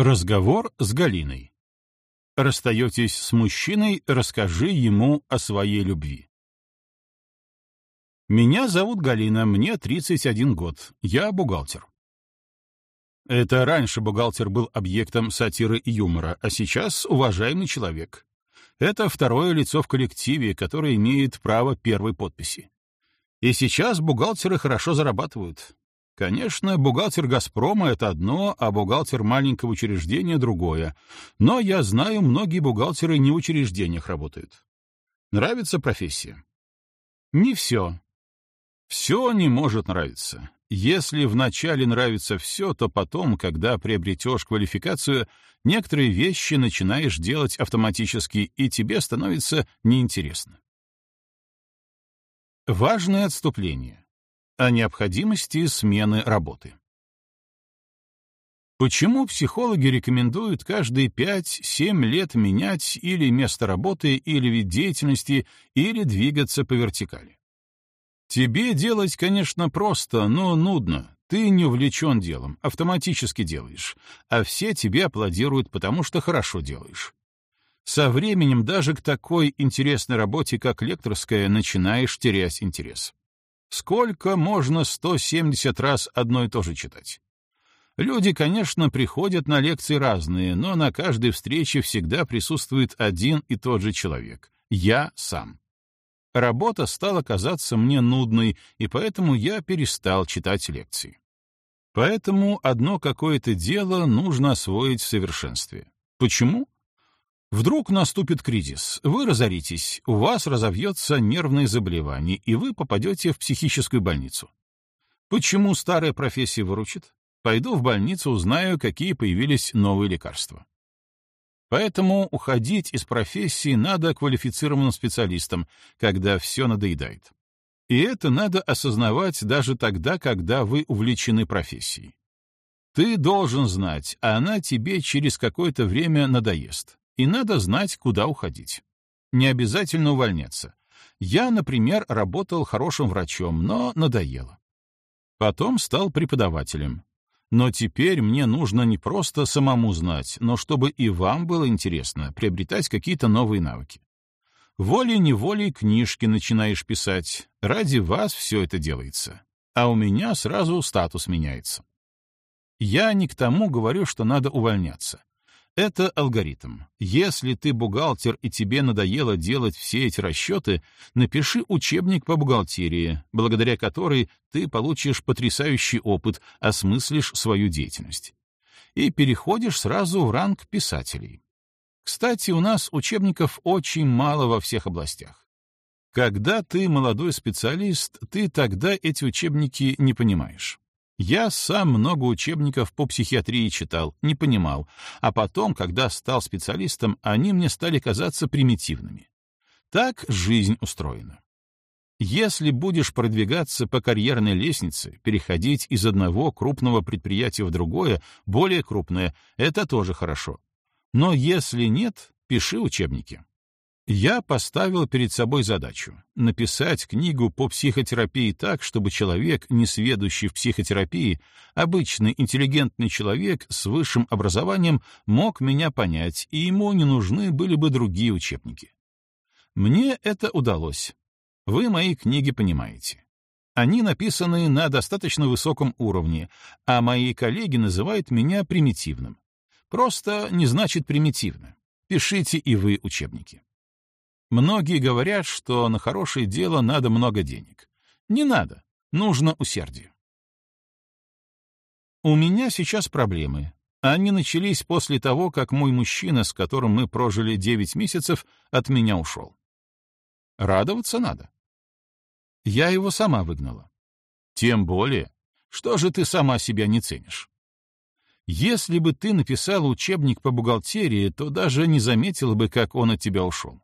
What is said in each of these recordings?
Разговор с Галиной. Расстаетесь с мужчиной, расскажи ему о своей любви. Меня зовут Галина, мне 31 год, я бухгалтер. Это раньше бухгалтер был объектом сатиры и юмора, а сейчас уважаемый человек. Это второе лицо в коллективе, которое имеет право первой подписи. И сейчас бухгалтеры хорошо зарабатывают. Конечно, бухгалтер «Газпрома» — это одно, а бухгалтер маленького учреждения — другое. Но я знаю, многие бухгалтеры не в учреждениях работают. Нравится профессия? Не все. Все не может нравиться. Если вначале нравится все, то потом, когда приобретешь квалификацию, некоторые вещи начинаешь делать автоматически, и тебе становится неинтересно. Важное отступление о необходимости смены работы. Почему психологи рекомендуют каждые 5-7 лет менять или место работы, или вид деятельности, или двигаться по вертикали? Тебе делать, конечно, просто, но нудно. Ты не увлечен делом, автоматически делаешь, а все тебе аплодируют, потому что хорошо делаешь. Со временем даже к такой интересной работе, как лекторская, начинаешь терять интерес. Сколько можно 170 раз одно и то же читать? Люди, конечно, приходят на лекции разные, но на каждой встрече всегда присутствует один и тот же человек — я сам. Работа стала казаться мне нудной, и поэтому я перестал читать лекции. Поэтому одно какое-то дело нужно освоить в совершенстве. Почему? Вдруг наступит кризис, вы разоритесь, у вас разовьется нервное заболевание, и вы попадете в психическую больницу. Почему старая профессия выручит? Пойду в больницу, узнаю, какие появились новые лекарства. Поэтому уходить из профессии надо квалифицированным специалистам, когда все надоедает. И это надо осознавать даже тогда, когда вы увлечены профессией. Ты должен знать, а она тебе через какое-то время надоест и надо знать, куда уходить. Не обязательно увольняться. Я, например, работал хорошим врачом, но надоело. Потом стал преподавателем. Но теперь мне нужно не просто самому знать, но чтобы и вам было интересно приобретать какие-то новые навыки. Волей-неволей книжки начинаешь писать. Ради вас все это делается. А у меня сразу статус меняется. Я не к тому говорю, что надо увольняться. Это алгоритм. Если ты бухгалтер и тебе надоело делать все эти расчеты, напиши учебник по бухгалтерии, благодаря которой ты получишь потрясающий опыт, осмыслишь свою деятельность. И переходишь сразу в ранг писателей. Кстати, у нас учебников очень мало во всех областях. Когда ты молодой специалист, ты тогда эти учебники не понимаешь. Я сам много учебников по психиатрии читал, не понимал, а потом, когда стал специалистом, они мне стали казаться примитивными. Так жизнь устроена. Если будешь продвигаться по карьерной лестнице, переходить из одного крупного предприятия в другое, более крупное, это тоже хорошо. Но если нет, пиши учебники. Я поставил перед собой задачу — написать книгу по психотерапии так, чтобы человек, не сведущий в психотерапии, обычный интеллигентный человек с высшим образованием мог меня понять, и ему не нужны были бы другие учебники. Мне это удалось. Вы мои книги понимаете. Они написаны на достаточно высоком уровне, а мои коллеги называют меня примитивным. Просто не значит примитивно. Пишите и вы учебники. Многие говорят, что на хорошее дело надо много денег. Не надо, нужно усердие. У меня сейчас проблемы. Они начались после того, как мой мужчина, с которым мы прожили 9 месяцев, от меня ушел. Радоваться надо. Я его сама выгнала. Тем более, что же ты сама себя не ценишь? Если бы ты написала учебник по бухгалтерии, то даже не заметила бы, как он от тебя ушел.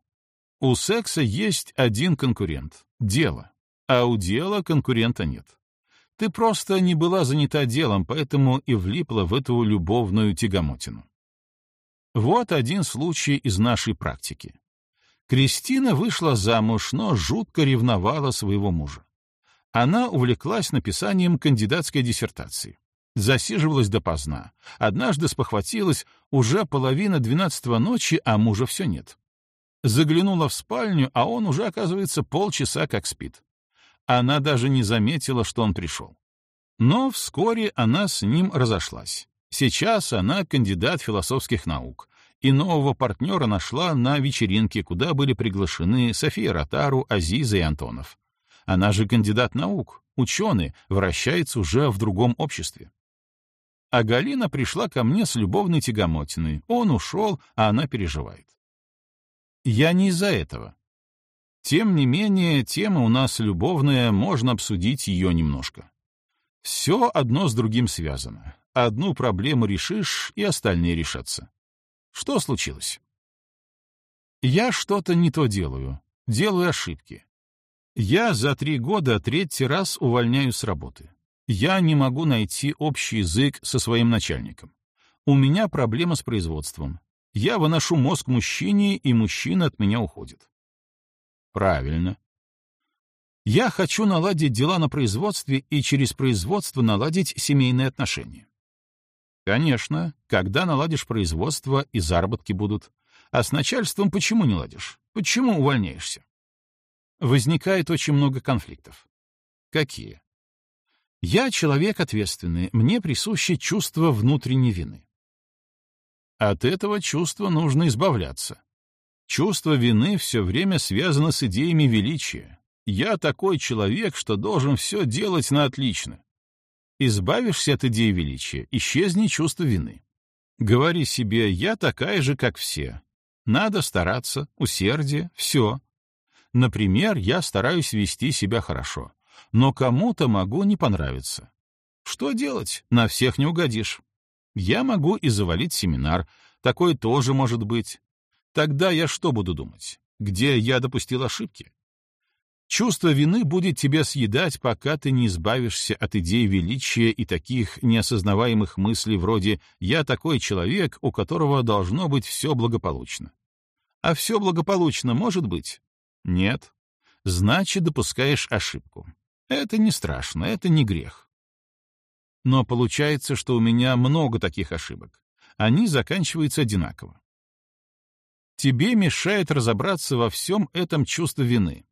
У секса есть один конкурент — дело, а у дела конкурента нет. Ты просто не была занята делом, поэтому и влипла в эту любовную тягомотину. Вот один случай из нашей практики. Кристина вышла замуж, но жутко ревновала своего мужа. Она увлеклась написанием кандидатской диссертации. Засиживалась допоздна. Однажды спохватилась, уже половина двенадцатого ночи, а мужа все нет. Заглянула в спальню, а он уже, оказывается, полчаса как спит. Она даже не заметила, что он пришел. Но вскоре она с ним разошлась. Сейчас она кандидат философских наук, и нового партнера нашла на вечеринке, куда были приглашены София Ротару, Азиза и Антонов. Она же кандидат наук, ученый, вращается уже в другом обществе. А Галина пришла ко мне с любовной тягомотиной. Он ушел, а она переживает. Я не из-за этого. Тем не менее, тема у нас любовная, можно обсудить ее немножко. Все одно с другим связано. Одну проблему решишь, и остальные решатся. Что случилось? Я что-то не то делаю, делаю ошибки. Я за три года третий раз увольняюсь с работы. Я не могу найти общий язык со своим начальником. У меня проблема с производством. Я выношу мозг мужчине, и мужчина от меня уходит. Правильно. Я хочу наладить дела на производстве и через производство наладить семейные отношения. Конечно, когда наладишь производство, и заработки будут. А с начальством почему не ладишь? Почему увольняешься? Возникает очень много конфликтов. Какие? Я человек ответственный, мне присуще чувство внутренней вины. От этого чувства нужно избавляться. Чувство вины все время связано с идеями величия. Я такой человек, что должен все делать на отлично. Избавишься от идеи величия, исчезнет чувство вины. Говори себе, я такая же, как все. Надо стараться, усердие, все. Например, я стараюсь вести себя хорошо но кому-то могу не понравиться. Что делать? На всех не угодишь. Я могу и завалить семинар, такое тоже может быть. Тогда я что буду думать? Где я допустил ошибки? Чувство вины будет тебя съедать, пока ты не избавишься от идей величия и таких неосознаваемых мыслей вроде «я такой человек, у которого должно быть все благополучно». А все благополучно может быть? Нет. Значит, допускаешь ошибку. Это не страшно, это не грех. Но получается, что у меня много таких ошибок. Они заканчиваются одинаково. Тебе мешает разобраться во всем этом чувство вины.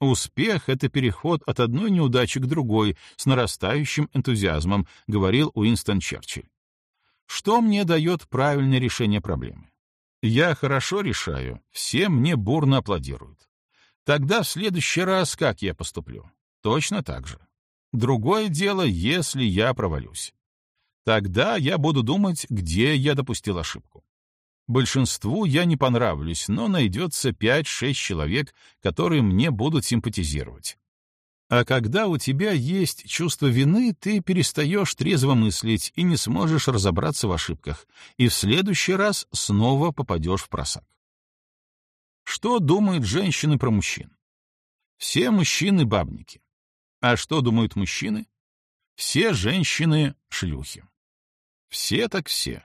Успех — это переход от одной неудачи к другой с нарастающим энтузиазмом, говорил Уинстон Черчилль. Что мне дает правильное решение проблемы? Я хорошо решаю, все мне бурно аплодируют. Тогда в следующий раз как я поступлю? Точно так же. Другое дело, если я провалюсь. Тогда я буду думать, где я допустил ошибку. Большинству я не понравлюсь, но найдется 5-6 человек, которые мне будут симпатизировать. А когда у тебя есть чувство вины, ты перестаешь трезво мыслить и не сможешь разобраться в ошибках, и в следующий раз снова попадешь в просак. Что думают женщины про мужчин? Все мужчины — бабники. А что думают мужчины? Все женщины — шлюхи. Все так все.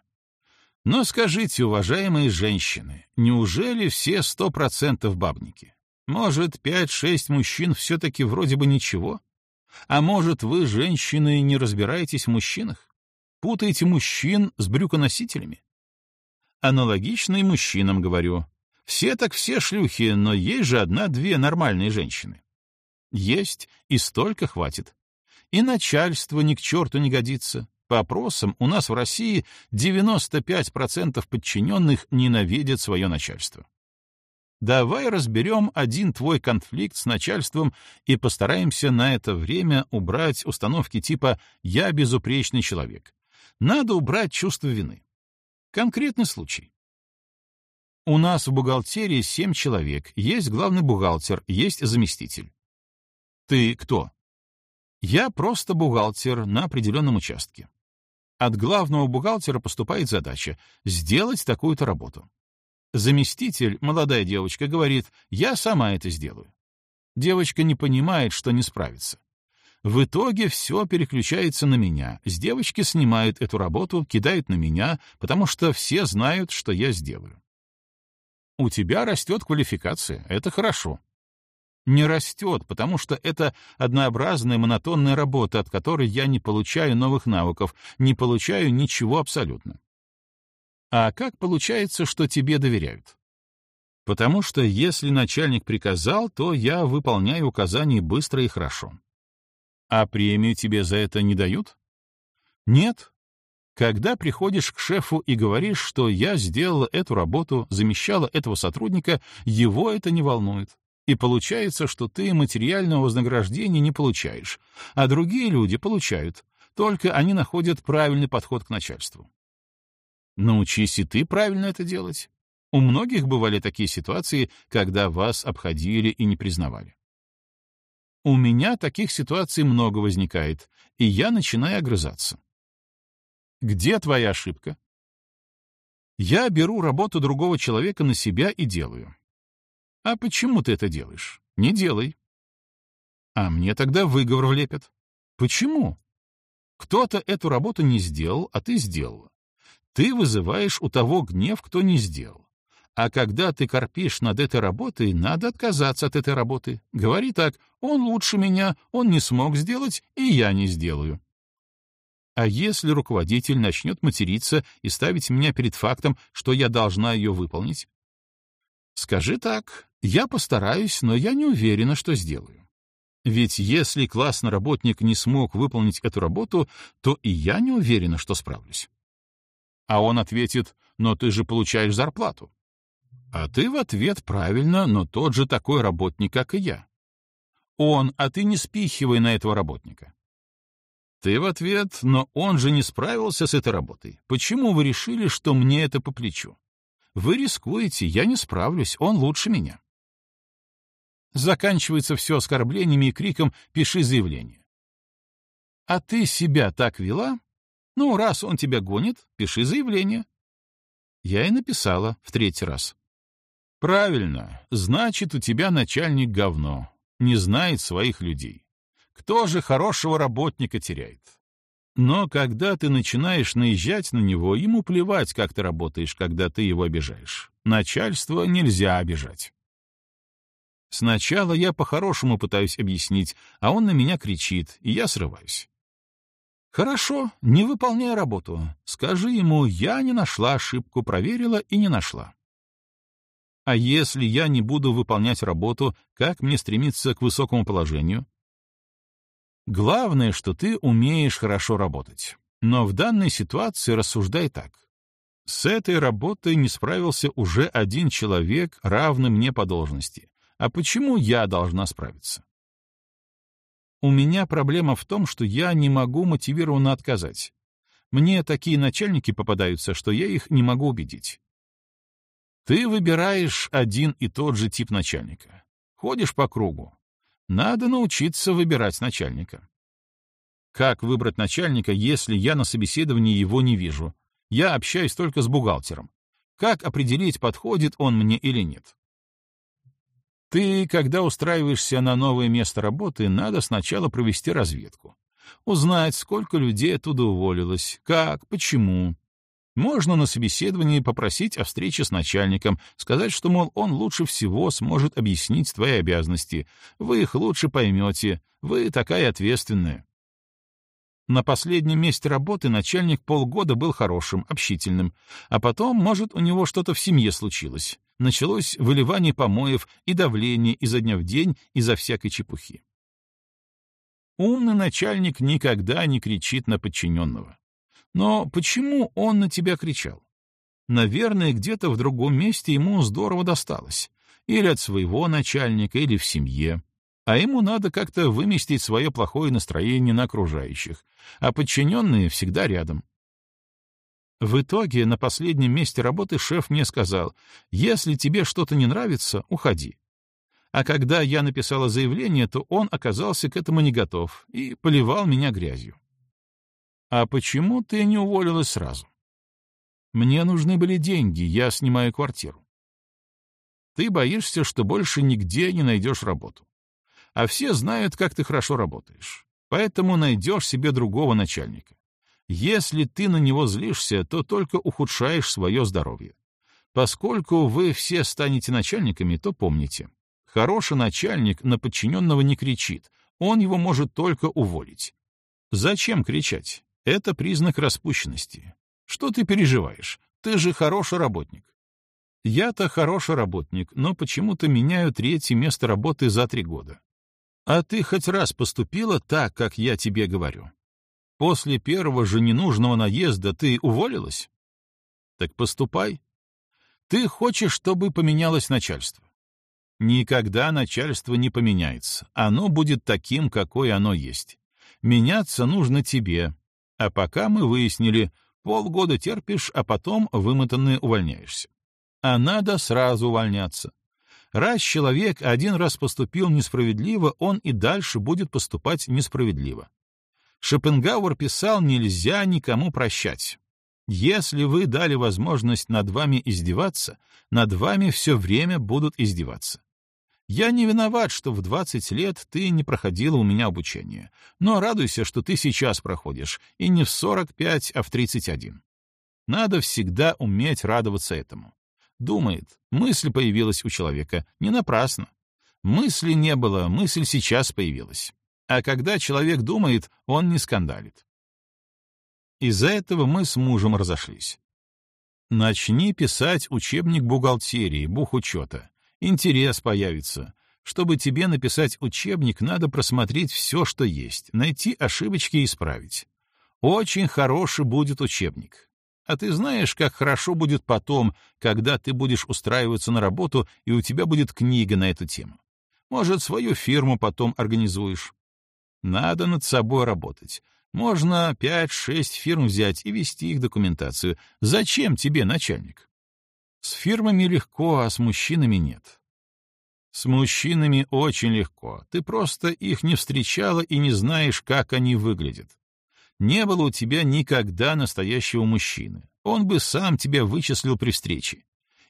Но скажите, уважаемые женщины, неужели все сто процентов бабники? Может, пять-шесть мужчин все-таки вроде бы ничего? А может, вы, женщины, не разбираетесь в мужчинах? Путаете мужчин с брюконосителями? Аналогично и мужчинам говорю. Все так все шлюхи, но есть же одна-две нормальные женщины. Есть, и столько хватит. И начальство ни к черту не годится. По опросам у нас в России 95% подчиненных ненавидят свое начальство. Давай разберем один твой конфликт с начальством и постараемся на это время убрать установки типа «я безупречный человек». Надо убрать чувство вины. Конкретный случай. У нас в бухгалтерии семь человек, есть главный бухгалтер, есть заместитель. Ты кто? Я просто бухгалтер на определенном участке. От главного бухгалтера поступает задача — сделать такую-то работу. Заместитель, молодая девочка, говорит, я сама это сделаю. Девочка не понимает, что не справится. В итоге все переключается на меня. С девочки снимают эту работу, кидают на меня, потому что все знают, что я сделаю. У тебя растет квалификация, это хорошо. Не растет, потому что это однообразная монотонная работа, от которой я не получаю новых навыков, не получаю ничего абсолютно. А как получается, что тебе доверяют? Потому что если начальник приказал, то я выполняю указания быстро и хорошо. А премию тебе за это не дают? Нет. Когда приходишь к шефу и говоришь, что я сделала эту работу, замещала этого сотрудника, его это не волнует. И получается, что ты материального вознаграждения не получаешь, а другие люди получают, только они находят правильный подход к начальству. Научись и ты правильно это делать. У многих бывали такие ситуации, когда вас обходили и не признавали. У меня таких ситуаций много возникает, и я начинаю огрызаться. Где твоя ошибка? Я беру работу другого человека на себя и делаю. А почему ты это делаешь? Не делай. А мне тогда выговор влепят. Почему? Кто-то эту работу не сделал, а ты сделала. Ты вызываешь у того гнев, кто не сделал. А когда ты корпишь над этой работой, надо отказаться от этой работы. Говори так, он лучше меня, он не смог сделать, и я не сделаю. А если руководитель начнет материться и ставить меня перед фактом, что я должна ее выполнить? Скажи так, я постараюсь, но я не уверена, что сделаю. Ведь если классный работник не смог выполнить эту работу, то и я не уверена, что справлюсь. А он ответит, но ты же получаешь зарплату. А ты в ответ правильно, но тот же такой работник, как и я. Он, а ты не спихивай на этого работника. Ты в ответ, но он же не справился с этой работой. Почему вы решили, что мне это по плечу? Вы рискуете, я не справлюсь, он лучше меня. Заканчивается все оскорблениями и криком «пиши заявление». А ты себя так вела? Ну, раз он тебя гонит, пиши заявление. Я и написала в третий раз. Правильно, значит, у тебя начальник говно, не знает своих людей. Кто же хорошего работника теряет? Но когда ты начинаешь наезжать на него, ему плевать, как ты работаешь, когда ты его обижаешь. Начальство нельзя обижать. Сначала я по-хорошему пытаюсь объяснить, а он на меня кричит, и я срываюсь. Хорошо, не выполняй работу. Скажи ему, я не нашла ошибку, проверила и не нашла. А если я не буду выполнять работу, как мне стремиться к высокому положению? Главное, что ты умеешь хорошо работать. Но в данной ситуации рассуждай так. С этой работой не справился уже один человек, равный мне по должности. А почему я должна справиться? У меня проблема в том, что я не могу мотивированно отказать. Мне такие начальники попадаются, что я их не могу убедить. Ты выбираешь один и тот же тип начальника. Ходишь по кругу. Надо научиться выбирать начальника. Как выбрать начальника, если я на собеседовании его не вижу? Я общаюсь только с бухгалтером. Как определить, подходит он мне или нет? Ты, когда устраиваешься на новое место работы, надо сначала провести разведку. Узнать, сколько людей оттуда уволилось, как, почему, можно на собеседовании попросить о встрече с начальником, сказать, что, мол, он лучше всего сможет объяснить твои обязанности, вы их лучше поймете, вы такая ответственная. На последнем месте работы начальник полгода был хорошим, общительным, а потом, может, у него что-то в семье случилось. Началось выливание помоев и давление изо дня в день из-за всякой чепухи. Умный начальник никогда не кричит на подчиненного. Но почему он на тебя кричал? Наверное, где-то в другом месте ему здорово досталось. Или от своего начальника, или в семье. А ему надо как-то выместить свое плохое настроение на окружающих, а подчиненные всегда рядом. В итоге на последнем месте работы шеф мне сказал, если тебе что-то не нравится, уходи. А когда я написала заявление, то он оказался к этому не готов и поливал меня грязью. «А почему ты не уволилась сразу?» «Мне нужны были деньги, я снимаю квартиру». «Ты боишься, что больше нигде не найдешь работу. А все знают, как ты хорошо работаешь. Поэтому найдешь себе другого начальника. Если ты на него злишься, то только ухудшаешь свое здоровье. Поскольку вы все станете начальниками, то помните, Хороший начальник на подчиненного не кричит, он его может только уволить. Зачем кричать? Это признак распущенности. Что ты переживаешь? Ты же хороший работник. Я-то хороший работник, но почему-то меняю третье место работы за три года. А ты хоть раз поступила так, как я тебе говорю? После первого же ненужного наезда ты уволилась? Так поступай. Ты хочешь, чтобы поменялось начальство. Никогда начальство не поменяется. Оно будет таким, какое оно есть. Меняться нужно тебе. А пока мы выяснили, полгода терпишь, а потом вымотанный увольняешься. А надо сразу увольняться. Раз человек один раз поступил несправедливо, он и дальше будет поступать несправедливо. Шопенгауэр писал «нельзя никому прощать». Если вы дали возможность над вами издеваться, над вами все время будут издеваться. Я не виноват, что в 20 лет ты не проходила у меня обучение, но радуйся, что ты сейчас проходишь, и не в 45, а в 31. Надо всегда уметь радоваться этому. Думает, мысль появилась у человека, не напрасно. Мысли не было, мысль сейчас появилась. А когда человек думает, он не скандалит. Из-за этого мы с мужем разошлись. Начни писать учебник бухгалтерии, бухучета. Интерес появится. Чтобы тебе написать учебник, надо просмотреть все, что есть, найти ошибочки и исправить. Очень хороший будет учебник. А ты знаешь, как хорошо будет потом, когда ты будешь устраиваться на работу, и у тебя будет книга на эту тему. Может, свою фирму потом организуешь. Надо над собой работать. Можно пять-шесть фирм взять и вести их документацию. Зачем тебе начальник? С фирмами легко, а с мужчинами нет. С мужчинами очень легко. Ты просто их не встречала и не знаешь, как они выглядят. Не было у тебя никогда настоящего мужчины. Он бы сам тебя вычислил при встрече.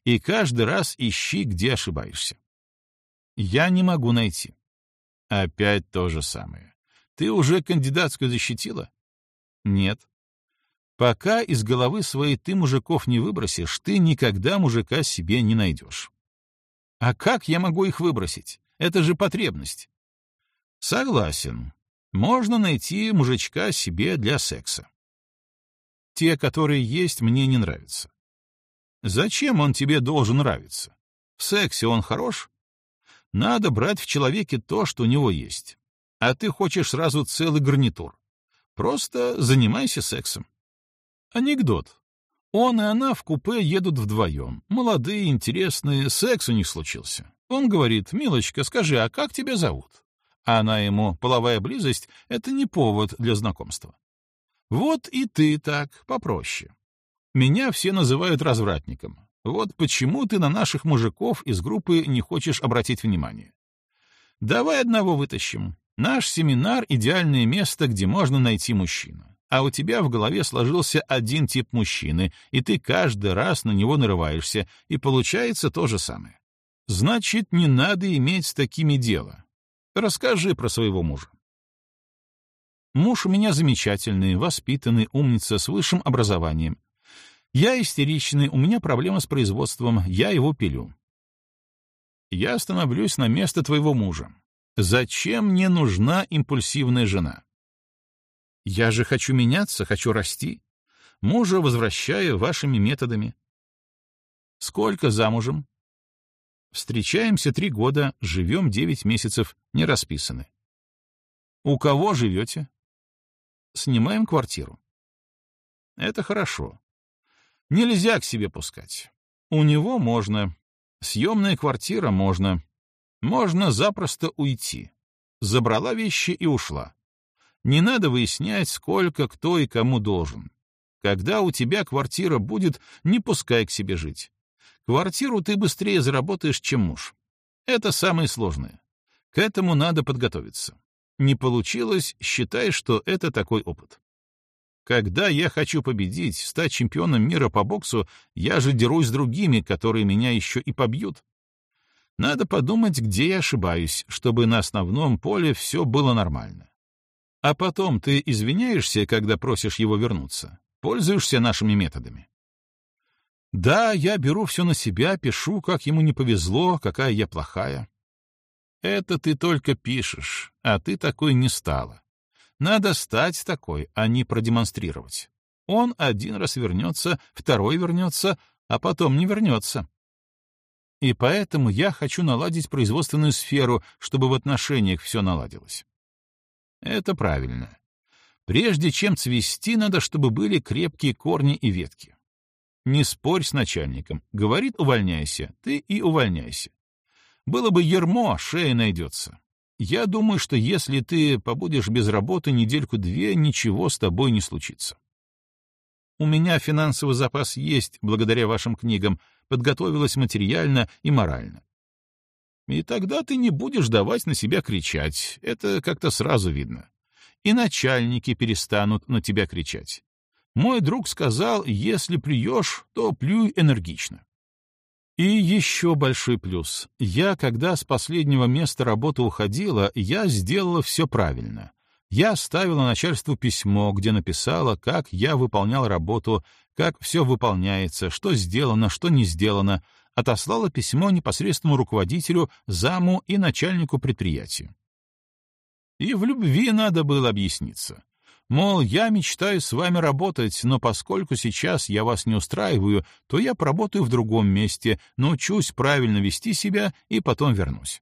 И каждый раз ищи, где ошибаешься. Я не могу найти. Опять то же самое. Ты уже кандидатскую защитила? Нет. Пока из головы своей ты мужиков не выбросишь, ты никогда мужика себе не найдешь. А как я могу их выбросить? Это же потребность. Согласен. Можно найти мужичка себе для секса. Те, которые есть, мне не нравятся. Зачем он тебе должен нравиться? В сексе он хорош? Надо брать в человеке то, что у него есть. А ты хочешь сразу целый гарнитур. Просто занимайся сексом. Анекдот. Он и она в купе едут вдвоем. Молодые, интересные, секс у них случился. Он говорит, «Милочка, скажи, а как тебя зовут?» А она ему, половая близость — это не повод для знакомства. Вот и ты так, попроще. Меня все называют развратником. Вот почему ты на наших мужиков из группы не хочешь обратить внимание. Давай одного вытащим. Наш семинар — идеальное место, где можно найти мужчину а у тебя в голове сложился один тип мужчины, и ты каждый раз на него нарываешься, и получается то же самое. Значит, не надо иметь с такими дело. Расскажи про своего мужа. Муж у меня замечательный, воспитанный, умница, с высшим образованием. Я истеричный, у меня проблема с производством, я его пилю. Я становлюсь на место твоего мужа. Зачем мне нужна импульсивная жена? Я же хочу меняться, хочу расти. Мужа возвращаю вашими методами. Сколько замужем? Встречаемся три года, живем девять месяцев, не расписаны. У кого живете? Снимаем квартиру. Это хорошо. Нельзя к себе пускать. У него можно. Съемная квартира можно. Можно запросто уйти. Забрала вещи и ушла. Не надо выяснять, сколько кто и кому должен. Когда у тебя квартира будет, не пускай к себе жить. Квартиру ты быстрее заработаешь, чем муж. Это самое сложное. К этому надо подготовиться. Не получилось, считай, что это такой опыт. Когда я хочу победить, стать чемпионом мира по боксу, я же дерусь с другими, которые меня еще и побьют. Надо подумать, где я ошибаюсь, чтобы на основном поле все было нормально. А потом ты извиняешься, когда просишь его вернуться? Пользуешься нашими методами? Да, я беру все на себя, пишу, как ему не повезло, какая я плохая. Это ты только пишешь, а ты такой не стала. Надо стать такой, а не продемонстрировать. Он один раз вернется, второй вернется, а потом не вернется. И поэтому я хочу наладить производственную сферу, чтобы в отношениях все наладилось. Это правильно. Прежде чем цвести, надо, чтобы были крепкие корни и ветки. Не спорь с начальником. Говорит, увольняйся. Ты и увольняйся. Было бы ермо, шея найдется. Я думаю, что если ты побудешь без работы недельку-две, ничего с тобой не случится. У меня финансовый запас есть, благодаря вашим книгам, подготовилась материально и морально. И тогда ты не будешь давать на себя кричать, это как-то сразу видно. И начальники перестанут на тебя кричать. Мой друг сказал, если плюешь, то плюй энергично. И еще большой плюс. Я, когда с последнего места работы уходила, я сделала все правильно. Я оставила начальству письмо, где написала, как я выполнял работу, как все выполняется, что сделано, что не сделано, отослала письмо непосредственному руководителю, заму и начальнику предприятия. И в любви надо было объясниться. Мол, я мечтаю с вами работать, но поскольку сейчас я вас не устраиваю, то я поработаю в другом месте, научусь правильно вести себя и потом вернусь.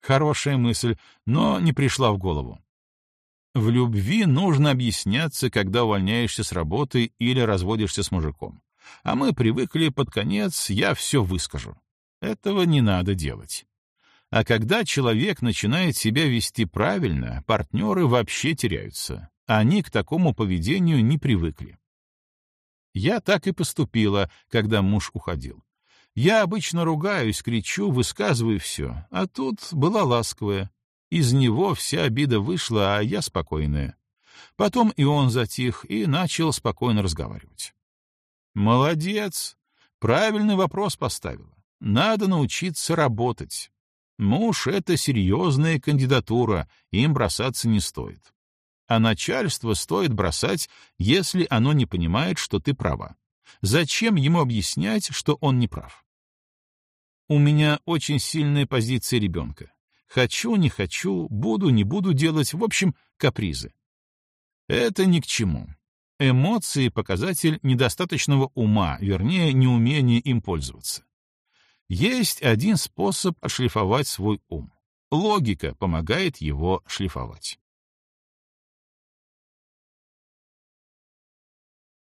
Хорошая мысль, но не пришла в голову. В любви нужно объясняться, когда увольняешься с работы или разводишься с мужиком. А мы привыкли под конец «я все выскажу». Этого не надо делать. А когда человек начинает себя вести правильно, партнеры вообще теряются. Они к такому поведению не привыкли. Я так и поступила, когда муж уходил. Я обычно ругаюсь, кричу, высказываю все, а тут была ласковая. Из него вся обида вышла, а я спокойная. Потом и он затих и начал спокойно разговаривать. «Молодец! Правильный вопрос поставила. Надо научиться работать. Муж — это серьезная кандидатура, им бросаться не стоит. А начальство стоит бросать, если оно не понимает, что ты права. Зачем ему объяснять, что он не прав? У меня очень сильная позиция ребенка. Хочу, не хочу, буду, не буду делать, в общем, капризы. Это ни к чему. Эмоции — показатель недостаточного ума, вернее, неумения им пользоваться. Есть один способ отшлифовать свой ум. Логика помогает его шлифовать.